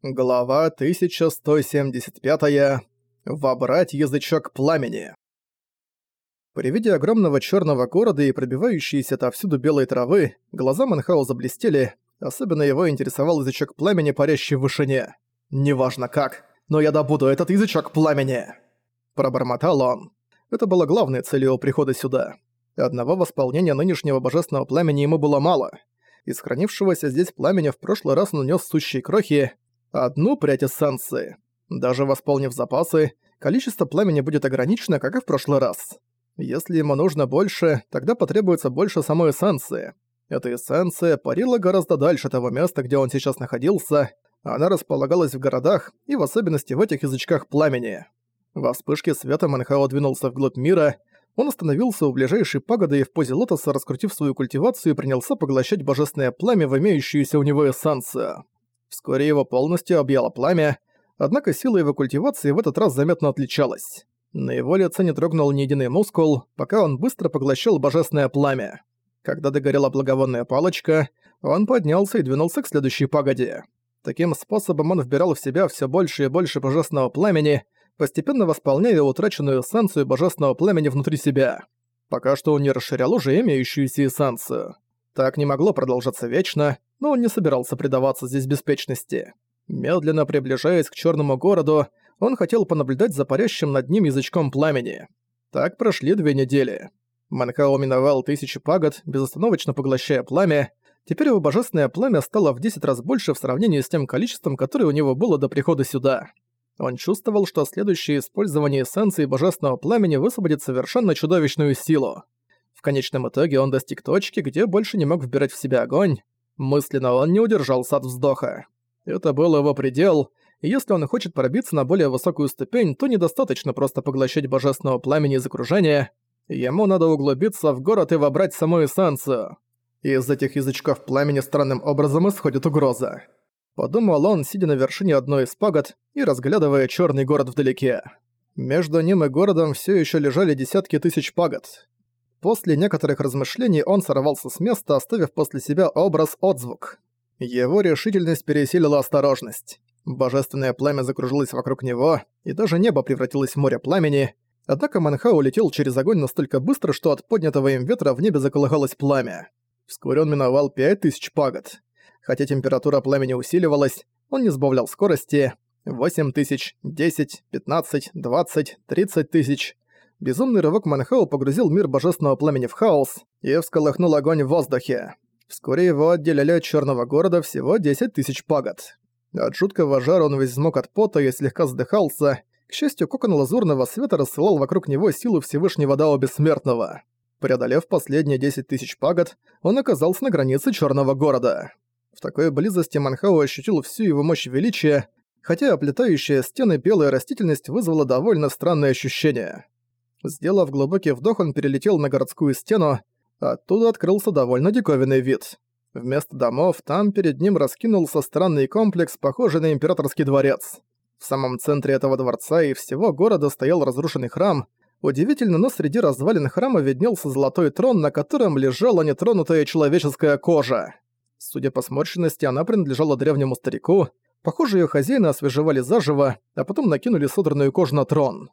Глава 1175. Вобрать язычок пламени. При виде огромного черного города и пробивающейся отовсюду белой травы, глаза Манхау заблестели, особенно его интересовал язычок пламени, парящий в вышине. «Неважно как, но я добуду этот язычок пламени!» Пробормотал он. Это было главной целью его прихода сюда. Одного восполнения нынешнего божественного пламени ему было мало. Из хранившегося здесь пламени в прошлый раз он унес сущие крохи, одну прядь эссенции. Даже восполнив запасы, количество пламени будет ограничено, как и в прошлый раз. Если ему нужно больше, тогда потребуется больше самой эссенции. Эта эссенция парила гораздо дальше того места, где он сейчас находился. Она располагалась в городах и в особенности в этих язычках пламени. Во вспышке света Манхао двинулся вглубь мира. Он остановился у ближайшей пагоды и в позе лотоса, раскрутив свою культивацию, принялся поглощать божественное пламя в имеющуюся у него эссенцию. Вскоре его полностью объяло пламя, однако сила его культивации в этот раз заметно отличалась. На его лице не дрогнул ни единый мускул, пока он быстро поглощал божественное пламя. Когда догорела благовонная палочка, он поднялся и двинулся к следующей пагоде. Таким способом он вбирал в себя все больше и больше божественного пламени, постепенно восполняя утраченную эссенцию божественного пламени внутри себя. Пока что он не расширял уже имеющуюся эссенцию. Так не могло продолжаться вечно, но он не собирался предаваться здесь беспечности. Медленно приближаясь к черному городу, он хотел понаблюдать за парящим над ним язычком пламени. Так прошли две недели. Манхао миновал тысячи пагод, безостановочно поглощая пламя. Теперь его божественное пламя стало в 10 раз больше в сравнении с тем количеством, которое у него было до прихода сюда. Он чувствовал, что следующее использование эссенции божественного пламени высвободит совершенно чудовищную силу. В конечном итоге он достиг точки, где больше не мог вбирать в себя огонь. Мысленно он не удержался от вздоха. Это был его предел, и если он хочет пробиться на более высокую ступень, то недостаточно просто поглощать божественного пламени из окружения. Ему надо углубиться в город и вобрать саму эссенцию. Из этих язычков пламени странным образом исходит угроза. Подумал он, сидя на вершине одной из пагод и разглядывая черный город вдалеке. Между ним и городом все еще лежали десятки тысяч пагод. После некоторых размышлений он сорвался с места, оставив после себя образ-отзвук. Его решительность пересилила осторожность. Божественное пламя закружилось вокруг него, и даже небо превратилось в море пламени. Однако Манхау улетел через огонь настолько быстро, что от поднятого им ветра в небе заколыхалось пламя. Вскоре он миновал пять тысяч пагод. Хотя температура пламени усиливалась, он не сбавлял скорости. Восемь тысяч, десять, пятнадцать, двадцать, тридцать тысяч. Безумный рывок Манхау погрузил мир божественного пламени в хаос и всколыхнул огонь в воздухе. Вскоре его отделяли от черного города всего 10 тысяч пагод. От жуткого жара он весь взмок от пота и слегка задыхался. К счастью, кокон лазурного света рассылал вокруг него силу Всевышнего Дао Бессмертного. Преодолев последние 10 тысяч пагод, он оказался на границе черного города. В такой близости Манхау ощутил всю его мощь величия, хотя оплетающая стены белая растительность вызвала довольно странное ощущение. Сделав глубокий вдох, он перелетел на городскую стену, оттуда открылся довольно диковинный вид. Вместо домов там перед ним раскинулся странный комплекс, похожий на императорский дворец. В самом центре этого дворца и всего города стоял разрушенный храм. Удивительно, но среди развалин храма виднелся золотой трон, на котором лежала нетронутая человеческая кожа. Судя по сморщенности, она принадлежала древнему старику. Похоже, ее хозяина освежевали заживо, а потом накинули содранную кожу на трон.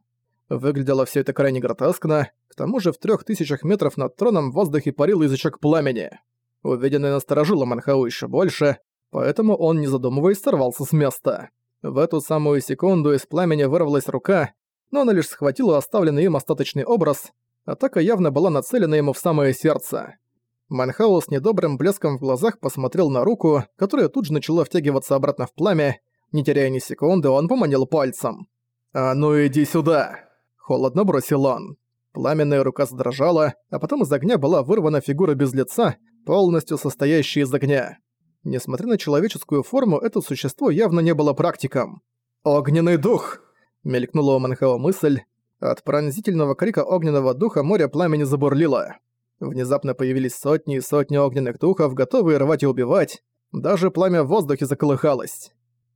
Выглядело все это крайне гротескно, к тому же в трех тысячах метров над троном в воздухе парил язычок пламени. Увиденное насторожило Манхау еще больше, поэтому он, не задумываясь, сорвался с места. В эту самую секунду из пламени вырвалась рука, но она лишь схватила оставленный им остаточный образ, атака явно была нацелена ему в самое сердце. Манхау с недобрым блеском в глазах посмотрел на руку, которая тут же начала втягиваться обратно в пламя. Не теряя ни секунды, он поманил пальцем. «А ну иди сюда!» Холодно бросил он. Пламенная рука задрожала, а потом из огня была вырвана фигура без лица, полностью состоящая из огня. Несмотря на человеческую форму, это существо явно не было практиком. «Огненный дух!» — мелькнула у Манхао мысль. От пронзительного крика огненного духа море пламени забурлило. Внезапно появились сотни и сотни огненных духов, готовые рвать и убивать. Даже пламя в воздухе заколыхалось.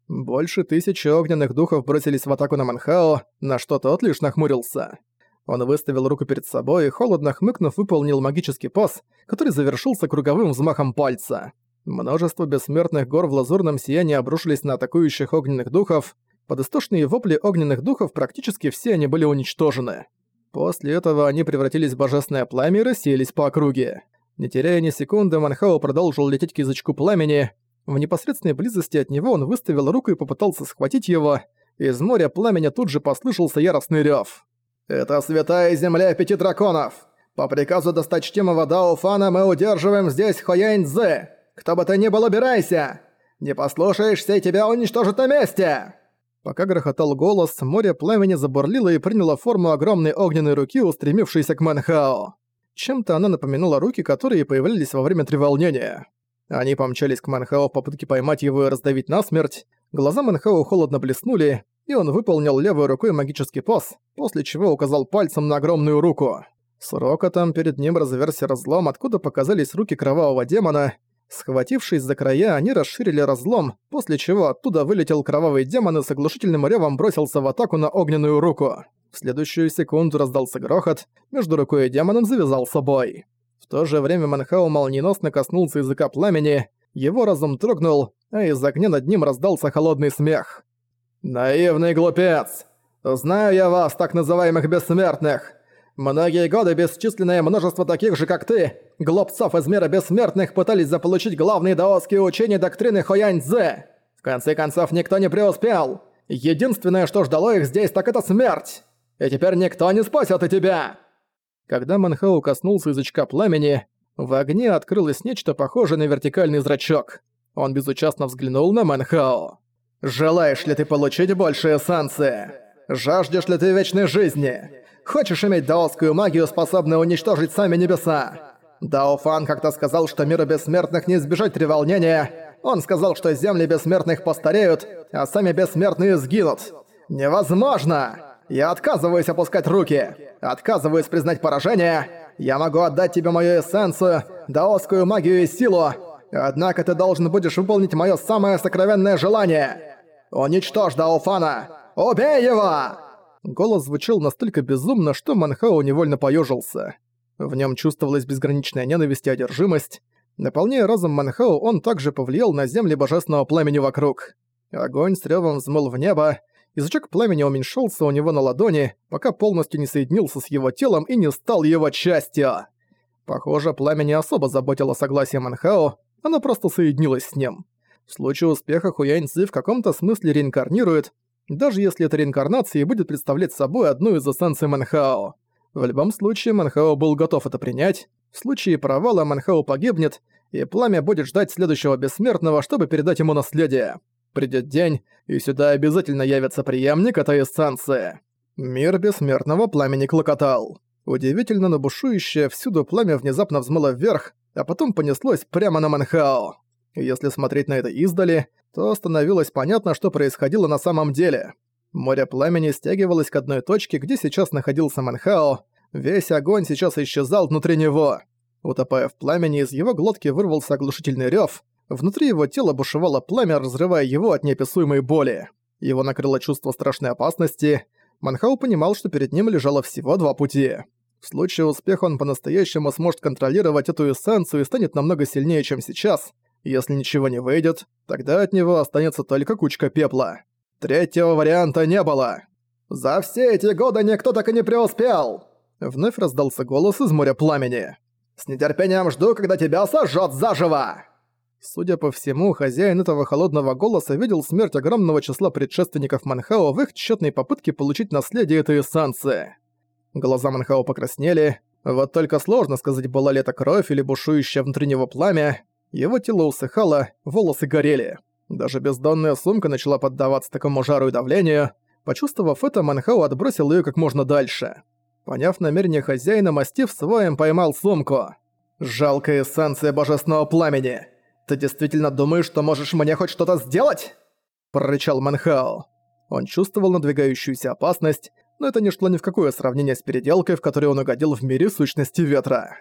Больше тысячи огненных духов бросились в атаку на Манхао, на что тот лишь нахмурился. Он выставил руку перед собой и, холодно хмыкнув, выполнил магический пас, который завершился круговым взмахом пальца. Множество бессмертных гор в лазурном сиянии обрушились на атакующих огненных духов. Под истошные вопли огненных духов практически все они были уничтожены. После этого они превратились в божественное пламя и рассеялись по округе. Не теряя ни секунды, Манхао продолжил лететь к язычку пламени. В непосредственной близости от него он выставил руку и попытался схватить его. Из моря пламени тут же послышался яростный рёв. «Это святая земля пяти драконов! По приказу досточтимого Дао Фана мы удерживаем здесь Хоянь-Дзе! Кто бы ты ни был, убирайся! Не послушаешься, и тебя уничтожат на месте!» Пока грохотал голос, море пламени забурлило и приняло форму огромной огненной руки, устремившейся к Манхао. Чем-то она напоминала руки, которые появлялись во время треволнения. Они помчались к Манхао в попытке поймать его и раздавить насмерть. Глаза Манхао холодно блеснули, и он выполнил левой рукой магический пос, после чего указал пальцем на огромную руку. С рокотом перед ним разверся разлом, откуда показались руки кровавого демона, Схватившись за края, они расширили разлом, после чего оттуда вылетел кровавый демон и с оглушительным ревом бросился в атаку на огненную руку. В следующую секунду раздался грохот, между рукой и демоном завязался бой. В то же время Манхау молниеносно коснулся языка пламени, его разум трогнул, а из огня над ним раздался холодный смех. «Наивный глупец! Знаю я вас, так называемых бессмертных! Многие годы бесчисленное множество таких же, как ты, глупцов из мира бессмертных пытались заполучить главные даосские учения доктрины Хоянь-Дзе. В конце концов, никто не преуспел. Единственное, что ждало их здесь, так это смерть. И теперь никто не спасет и тебя!» Когда Манхау коснулся язычка пламени, в огне открылось нечто похожее на вертикальный зрачок. Он безучастно взглянул на Манхао. «Желаешь ли ты получить больше эссенции? Жаждешь ли ты вечной жизни? Хочешь иметь даосскую магию, способную уничтожить сами небеса? Дао Фан как-то сказал, что миру бессмертных не избежать треволнения. Он сказал, что земли бессмертных постареют, а сами бессмертные сгинут. Невозможно! Я отказываюсь опускать руки. Отказываюсь признать поражение. Я могу отдать тебе мою эссенцию, даосскую магию и силу. Однако ты должен будешь выполнить мое самое сокровенное желание. Уничтожь Даофана! Убей его! Голос звучал настолько безумно, что Манхао невольно поёжился. В нём чувствовалась безграничная ненависть и одержимость. Наполняя разум Манхао, он также повлиял на земли божественного пламени вокруг. Огонь с рёвом взмыл в небо, язычок пламени уменьшился у него на ладони, пока полностью не соединился с его телом и не стал его частью. Похоже, пламя не особо заботило согласие Манхао, оно просто соединилось с ним. В случае успеха Хуянь Цзи в каком-то смысле реинкарнирует, даже если эта реинкарнация будет представлять собой одну из эссенций Манхао. В любом случае, Манхао был готов это принять. В случае провала Манхао погибнет, и пламя будет ждать следующего бессмертного, чтобы передать ему наследие. Придет день, и сюда обязательно явится преемник этой эссенции. Мир бессмертного пламени клокотал. Удивительно, но бушующее всюду пламя внезапно взмыло вверх, а потом понеслось прямо на Манхао. Если смотреть на это издали, то становилось понятно, что происходило на самом деле. Море пламени стягивалось к одной точке, где сейчас находился Манхао. Весь огонь сейчас исчезал внутри него. Утопая в пламени, из его глотки вырвался оглушительный рёв. Внутри его тела бушевало пламя, разрывая его от неописуемой боли. Его накрыло чувство страшной опасности. Манхау понимал, что перед ним лежало всего два пути. В случае успеха он по-настоящему сможет контролировать эту эссенцию и станет намного сильнее, чем сейчас. Если ничего не выйдет, тогда от него останется только кучка пепла. Третьего варианта не было. «За все эти годы никто так и не преуспел!» Вновь раздался голос из моря пламени. «С нетерпением жду, когда тебя сожжёт заживо!» Судя по всему, хозяин этого холодного голоса видел смерть огромного числа предшественников Манхао в их тщетной попытке получить наследие этой эссенции. Глаза Манхао покраснели, вот только сложно сказать, была ли это кровь или бушующее внутри него пламя. Его тело усыхало, волосы горели. Даже бездонная сумка начала поддаваться такому жару и давлению. Почувствовав это, Манхау отбросил ее как можно дальше. Поняв намерение хозяина, мастив своим поймал сумку. «Жалкая эссенция божественного пламени! Ты действительно думаешь, что можешь мне хоть что-то сделать?» Прорычал Манхао. Он чувствовал надвигающуюся опасность, но это не шло ни в какое сравнение с переделкой, в которой он угодил в мире сущности ветра.